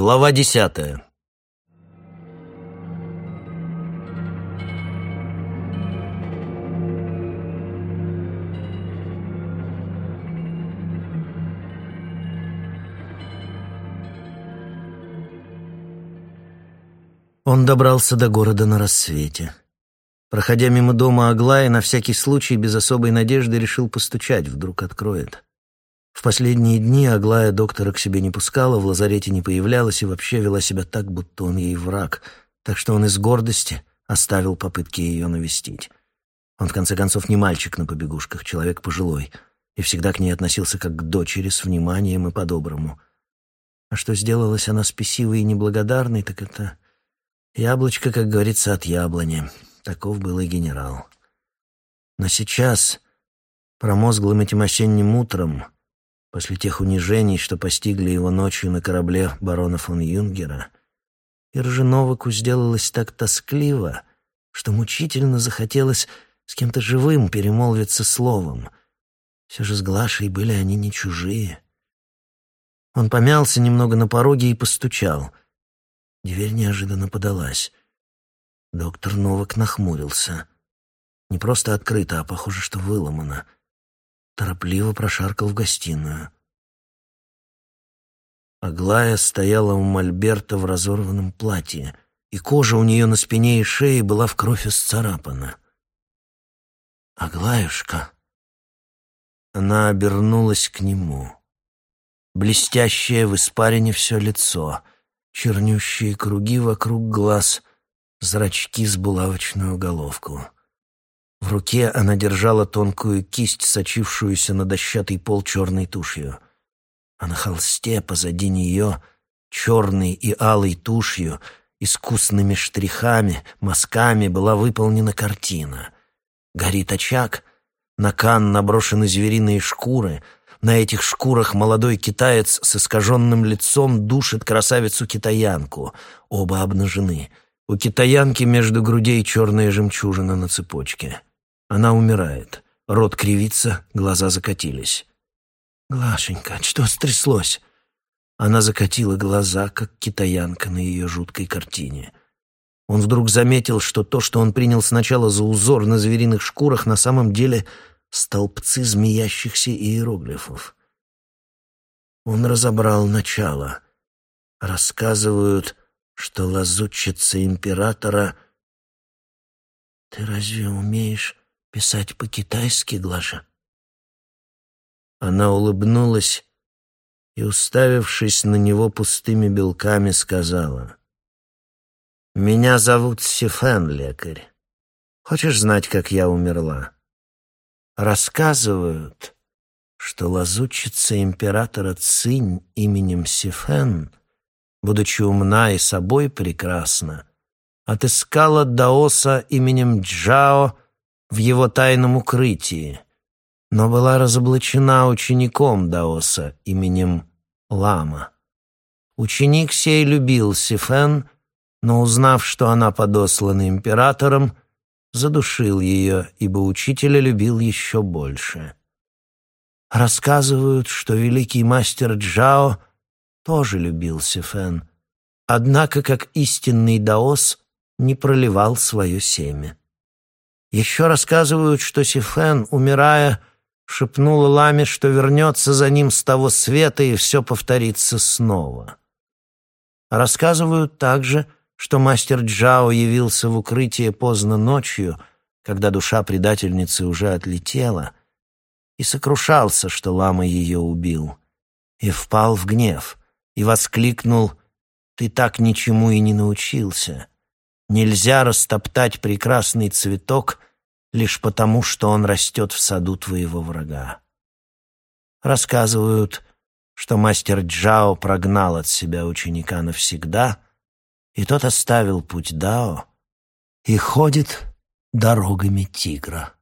Глава десятая. Он добрался до города на рассвете. Проходя мимо дома Аглая, на всякий случай без особой надежды решил постучать, вдруг откроет. В последние дни Аглая доктора к себе не пускала, в лазарете не появлялась и вообще вела себя так, будто он ей враг, так что он из гордости оставил попытки ее навестить. Он, в конце концов, не мальчик на побегушках, человек пожилой, и всегда к ней относился как к дочери, с вниманием и по-доброму. А что сделалась она спесивой и неблагодарной, так это яблочко, как говорится, от яблони. Таков был и генерал. Но сейчас, промозглым этим осенним утром, После тех унижений, что постигли его ночью на корабле барона фон Юнгера, Иржиновику сделалось так тоскливо, что мучительно захотелось с кем-то живым перемолвиться словом. Все же с Глашей были они не чужие. Он помялся немного на пороге и постучал. Дверь неожиданно подалась. Доктор Новак нахмурился. Не просто открыто, а похоже, что выломано — торопливо прошаркал в гостиную. Аглая стояла у Мольберта в разорванном платье, и кожа у нее на спине и шее была в кровь исцарапана. «Аглаюшка!» Она обернулась к нему. Блестящее в испарине все лицо, чернющие круги вокруг глаз, зрачки с булавочную головку — в руке она держала тонкую кисть, сочившуюся на дощатый пол черной тушью. А на холсте позади нее, черной и алой тушью, искусными штрихами, мазками была выполнена картина. Горит очаг, на кан наброшены звериные шкуры, на этих шкурах молодой китаец с искаженным лицом душит красавицу-китаянку, оба обнажены. У китаянки между грудей черная жемчужина на цепочке. Она умирает. Рот кривится, глаза закатились. «Глашенька, что стряслось?» Она закатила глаза, как китаянка на ее жуткой картине. Он вдруг заметил, что то, что он принял сначала за узор на звериных шкурах, на самом деле столбцы змеящихся иероглифов. Он разобрал начало. Рассказывают, что лазутчица императора... «Ты разве умеешь писать по-китайски, Глаша?» Она улыбнулась и, уставившись на него пустыми белками, сказала, «Меня зовут Сифен, лекарь. Хочешь знать, как я умерла?» Рассказывают, что лазутчица императора Цинь именем Сифен, будучи умна и собой прекрасна, отыскала Даоса именем Джао в его тайном укрытии, но была разоблачена учеником Даоса именем Лама. Ученик сей любил Сифен, но, узнав, что она подослана императором, задушил ее, ибо учителя любил еще больше. Рассказывают, что великий мастер Джао тоже любил Сифен, однако, как истинный даос, не проливал свое семя. Еще рассказывают, что Сифен, умирая, шепнула Ламе, что вернется за ним с того света, и все повторится снова. Рассказывают также, что мастер Джао явился в укрытие поздно ночью, когда душа предательницы уже отлетела, и сокрушался, что Лама ее убил, и впал в гнев, и воскликнул «Ты так ничему и не научился». Нельзя растоптать прекрасный цветок лишь потому, что он растет в саду твоего врага. Рассказывают, что мастер Джао прогнал от себя ученика навсегда, и тот оставил путь Дао и ходит дорогами тигра.